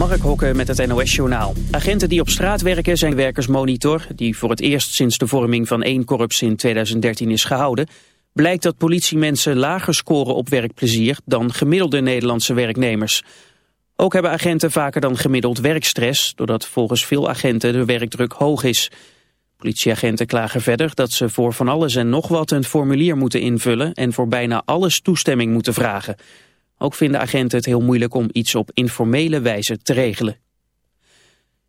Mark Hokke met het NOS Journaal. Agenten die op straat werken zijn werkersmonitor... die voor het eerst sinds de vorming van één korps in 2013 is gehouden... blijkt dat politiemensen lager scoren op werkplezier... dan gemiddelde Nederlandse werknemers. Ook hebben agenten vaker dan gemiddeld werkstress... doordat volgens veel agenten de werkdruk hoog is. Politieagenten klagen verder dat ze voor van alles en nog wat... een formulier moeten invullen en voor bijna alles toestemming moeten vragen... Ook vinden agenten het heel moeilijk om iets op informele wijze te regelen.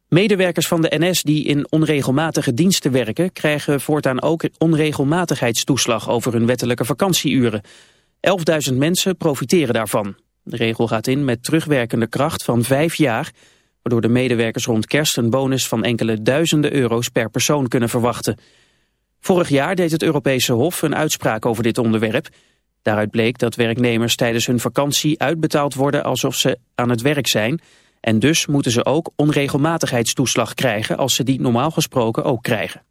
Medewerkers van de NS die in onregelmatige diensten werken... krijgen voortaan ook onregelmatigheidstoeslag over hun wettelijke vakantieuren. 11.000 mensen profiteren daarvan. De regel gaat in met terugwerkende kracht van vijf jaar... waardoor de medewerkers rond kerst een bonus van enkele duizenden euro's per persoon kunnen verwachten. Vorig jaar deed het Europese Hof een uitspraak over dit onderwerp... Daaruit bleek dat werknemers tijdens hun vakantie uitbetaald worden alsof ze aan het werk zijn. En dus moeten ze ook onregelmatigheidstoeslag krijgen als ze die normaal gesproken ook krijgen.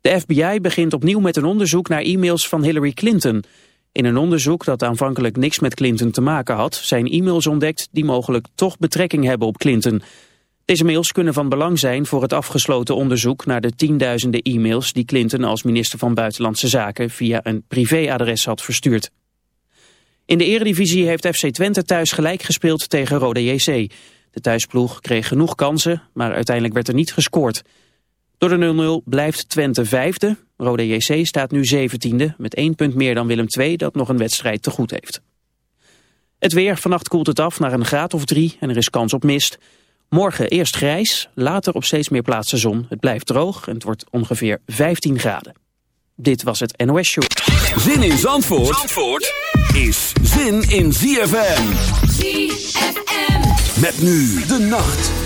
De FBI begint opnieuw met een onderzoek naar e-mails van Hillary Clinton. In een onderzoek dat aanvankelijk niks met Clinton te maken had... zijn e-mails ontdekt die mogelijk toch betrekking hebben op Clinton... Deze mails kunnen van belang zijn voor het afgesloten onderzoek naar de tienduizenden e-mails die Clinton als minister van Buitenlandse Zaken via een privéadres had verstuurd. In de eredivisie heeft FC Twente thuis gelijk gespeeld tegen Rode JC. De thuisploeg kreeg genoeg kansen, maar uiteindelijk werd er niet gescoord. Door de 0-0 blijft Twente vijfde. Rode JC staat nu zeventiende met één punt meer dan Willem II dat nog een wedstrijd te goed heeft. Het weer, vannacht koelt het af naar een graad of drie en er is kans op mist. Morgen eerst grijs, later op steeds meer plaatsen zon. Het blijft droog en het wordt ongeveer 15 graden. Dit was het NOS Show. Zin in Zandvoort, Zandvoort is zin in ZFM. ZFM. Met nu de nacht.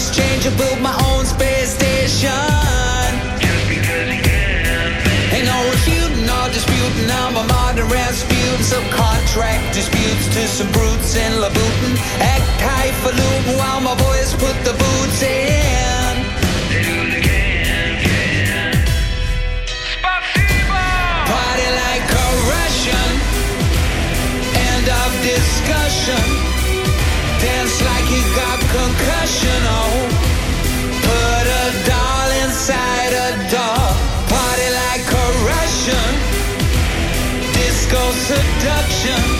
Loose change and build my own space station. Ain't no refuting disputing. I'm a modern. Subcontract disputes to some brutes in. Act highfalutin while my boys put the boots in. Party like a Russian. End of discussion. Like you got concussion. Oh, put a doll inside a doll. Party like a Russian. Disco seduction.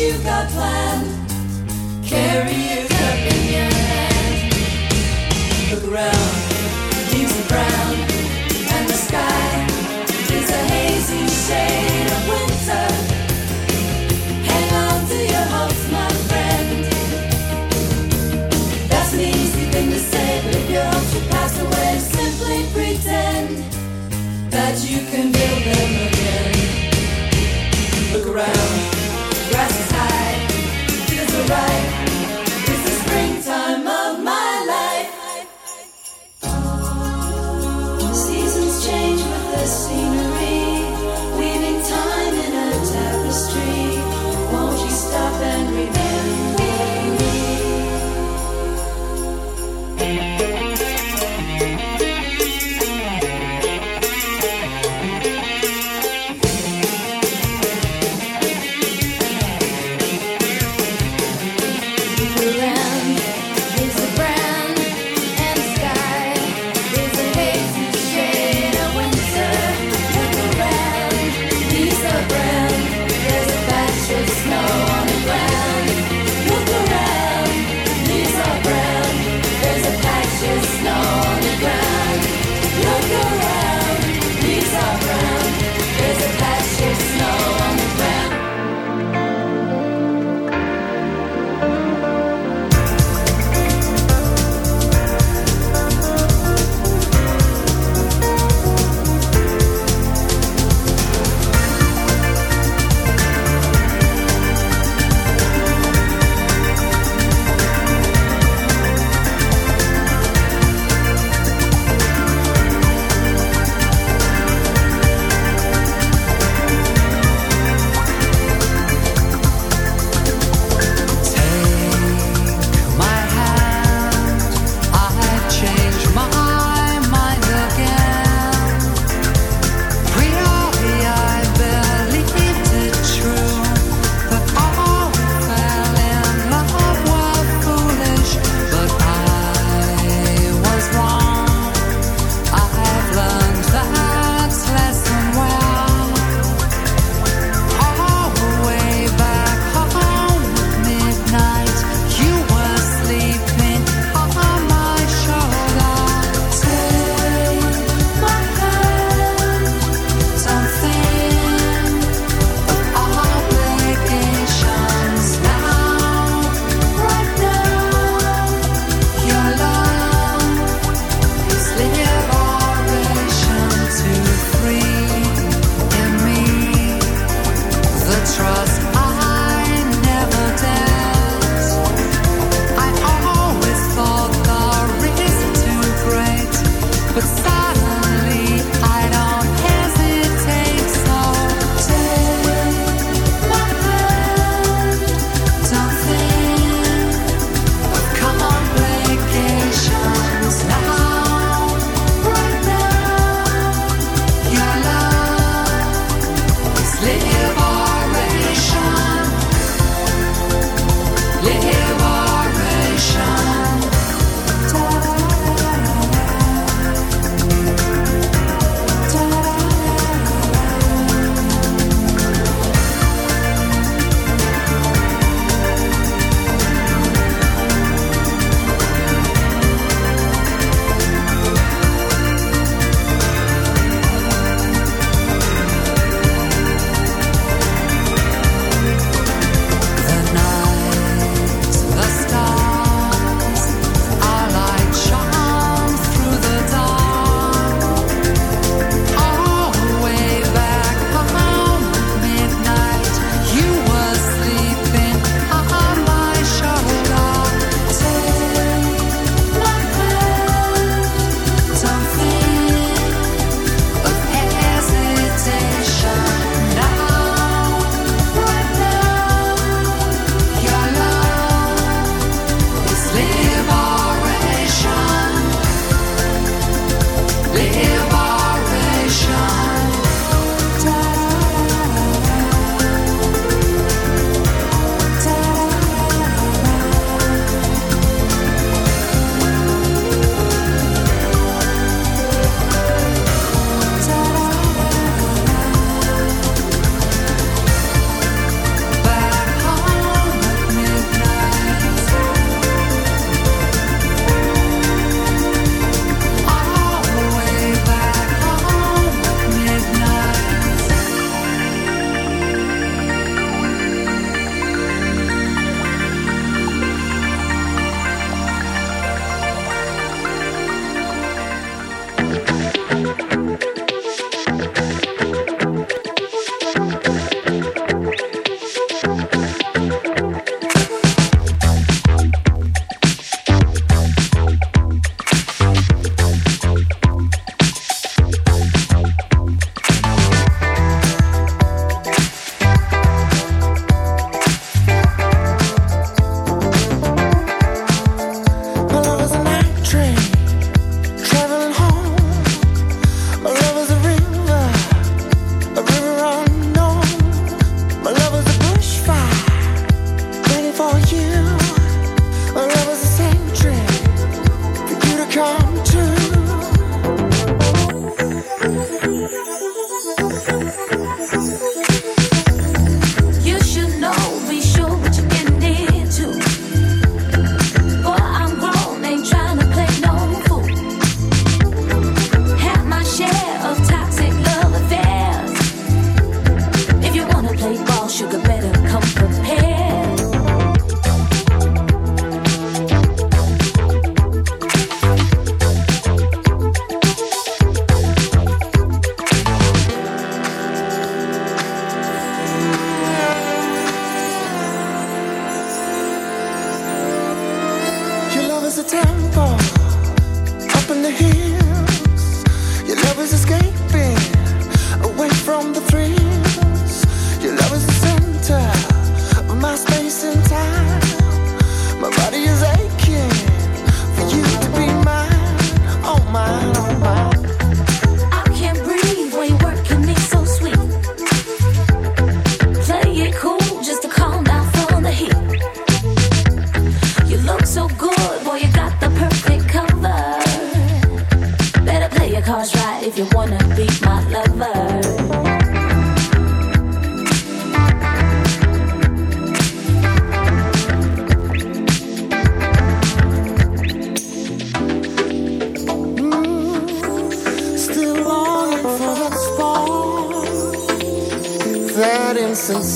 Than what you got planned. Carry your cup in your hand. Look around, leaves are brown, and the sky is a hazy shade of winter. Hang on to your hopes, my friend. That's an easy thing to say, but if your hopes should pass away, simply pretend that you can build them feels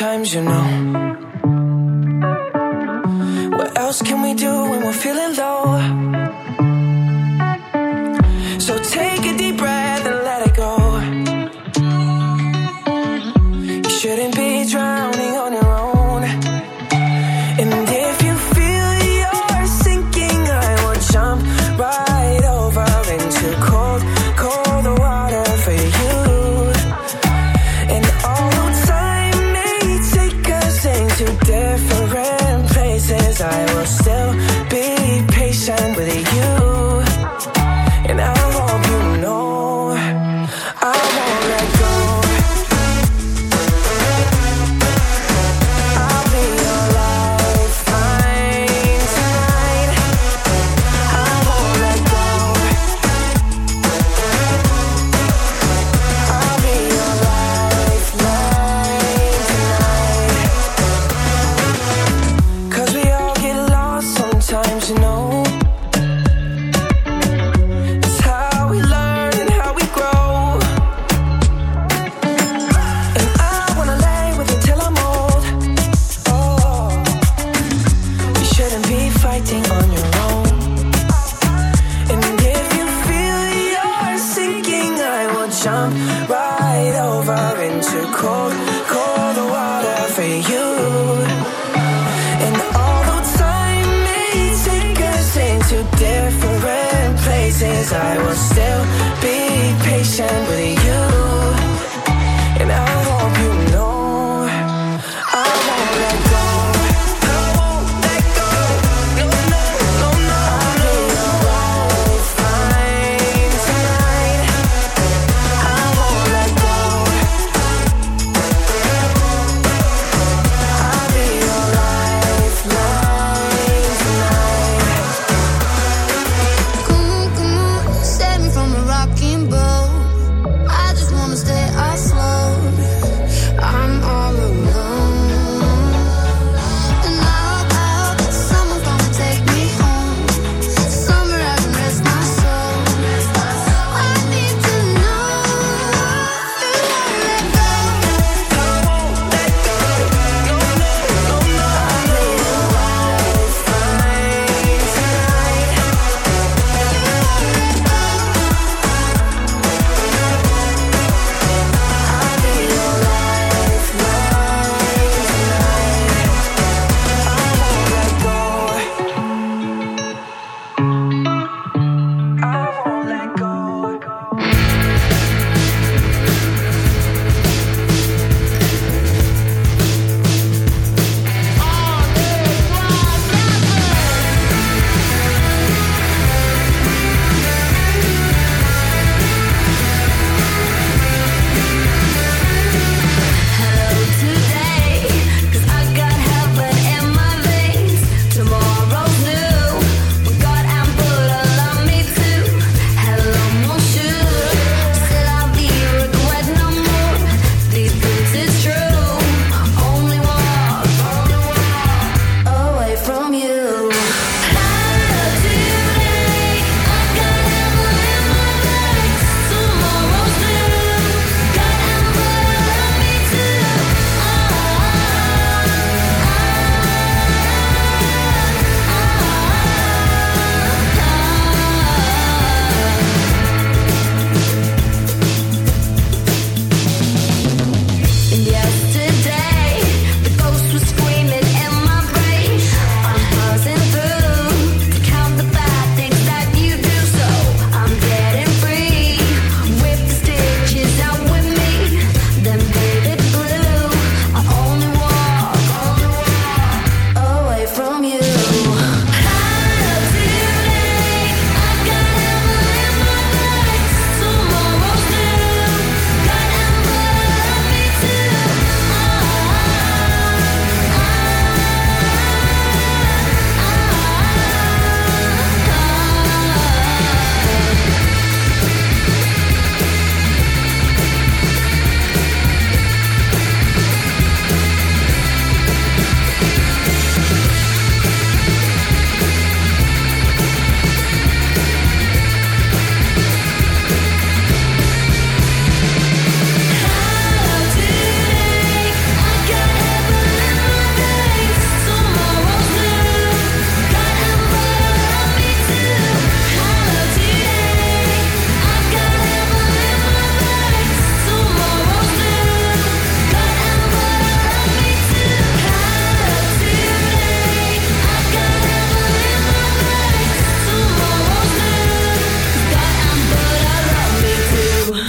sometimes, you know.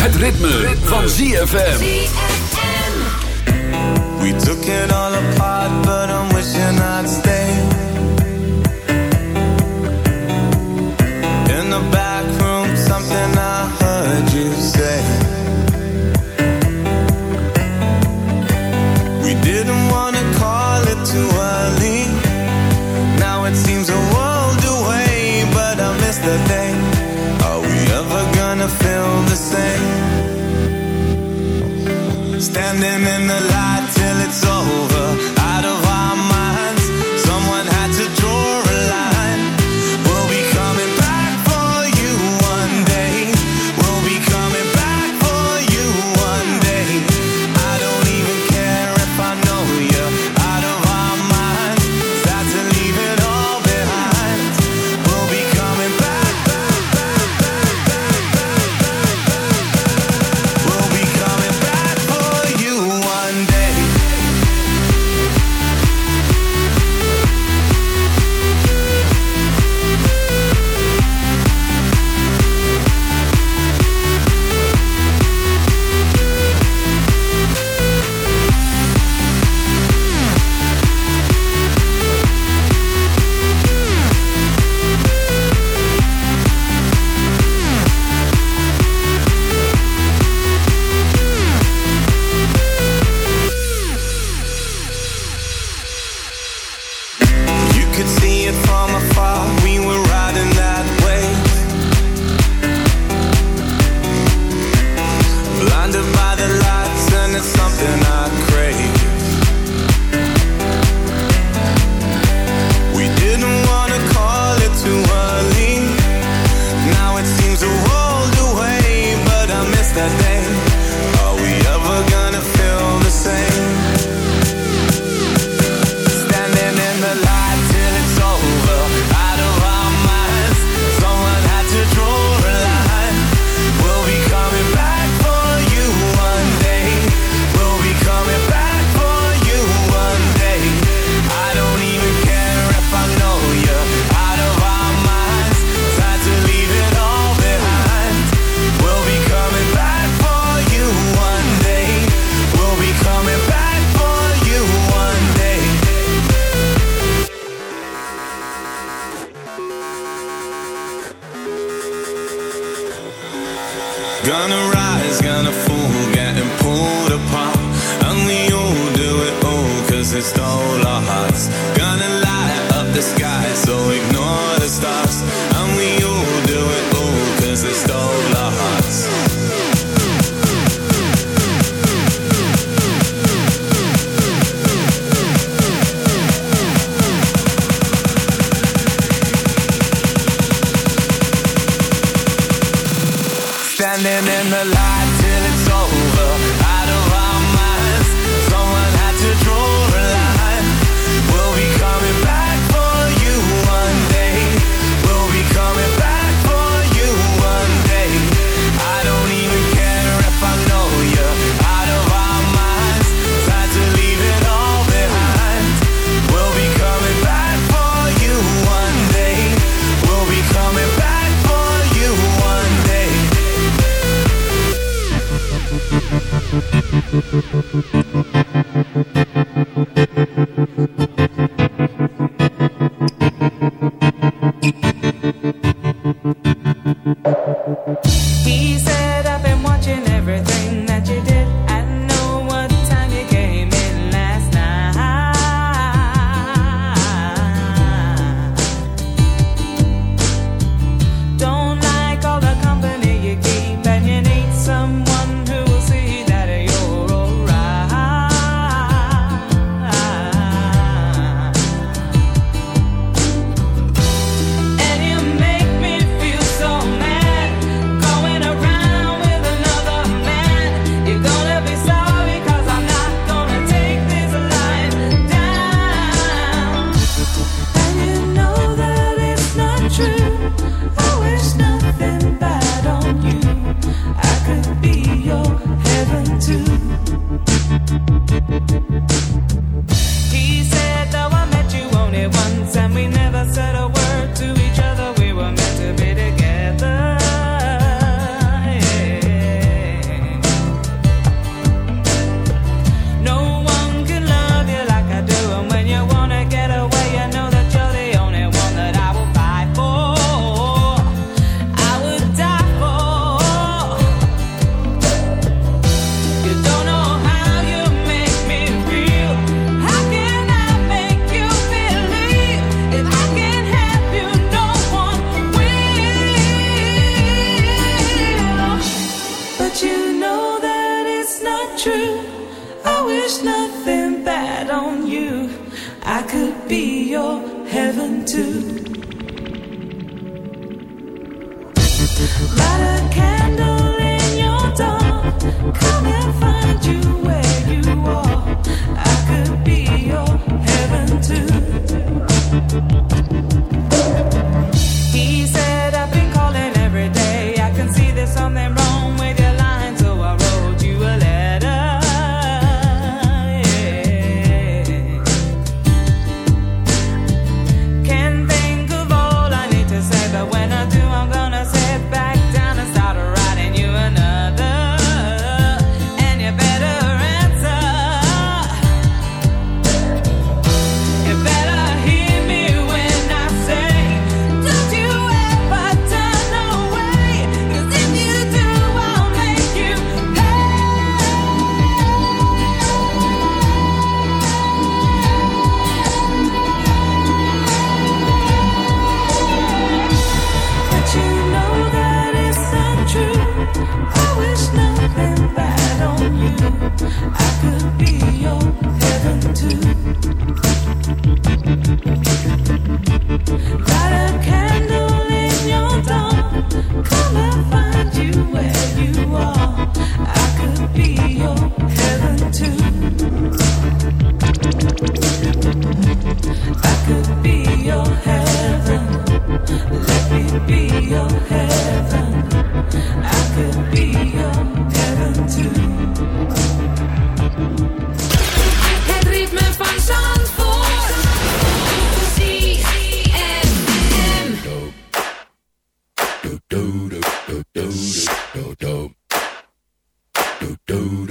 Het ritme, ritme. van ZFM. We took it all apart, but I'm wishing I I could be your heaven too. Light a candle in your. Come and find you where you are. I could be your heaven too. do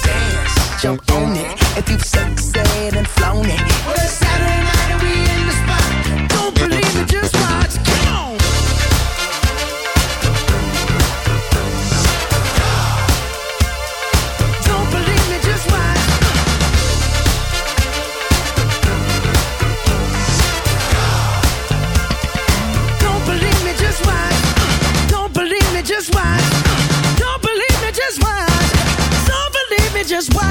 if you've and flown it. Saturday we in the. Don't believe just watch. Come on. Me, just. Don't believe me, just watch. Don't believe me, just watch. Don't believe me, just watch. Don't believe me, just watch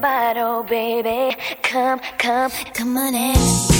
bottle, baby. Come, come, come on in.